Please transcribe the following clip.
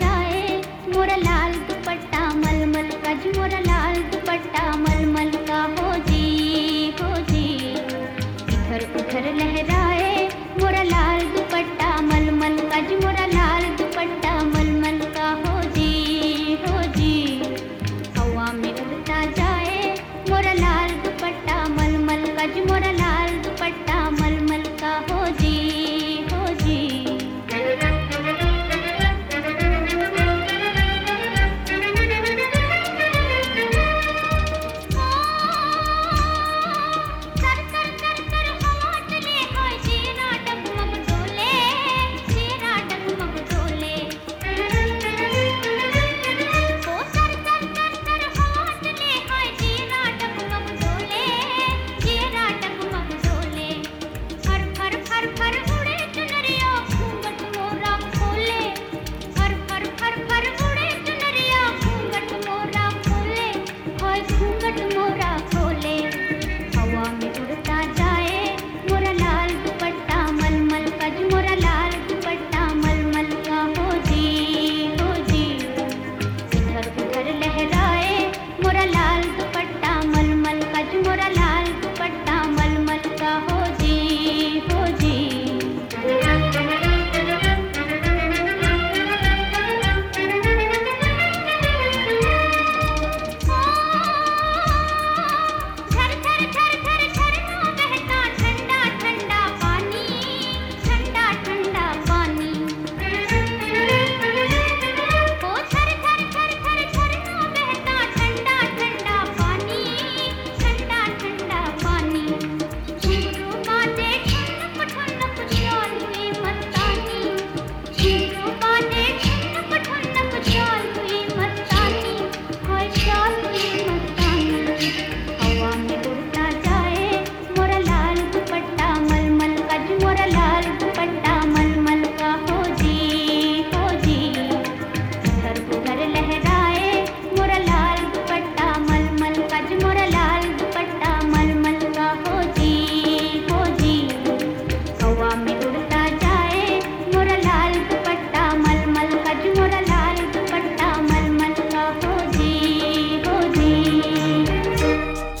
जाए मोरा लाल दुपट्टा मलमल का जी मोरा लाल दुपट्टा मलमल। पत्थर लहराए, मोरा लाल दुपट्टा मलमल का जी, मोरा लाल दुपट्टा मलमल का हो जी हो जी। हवा में उड़ता जाए, मोरा लाल दुपट्टा मलमल का जी, मोरा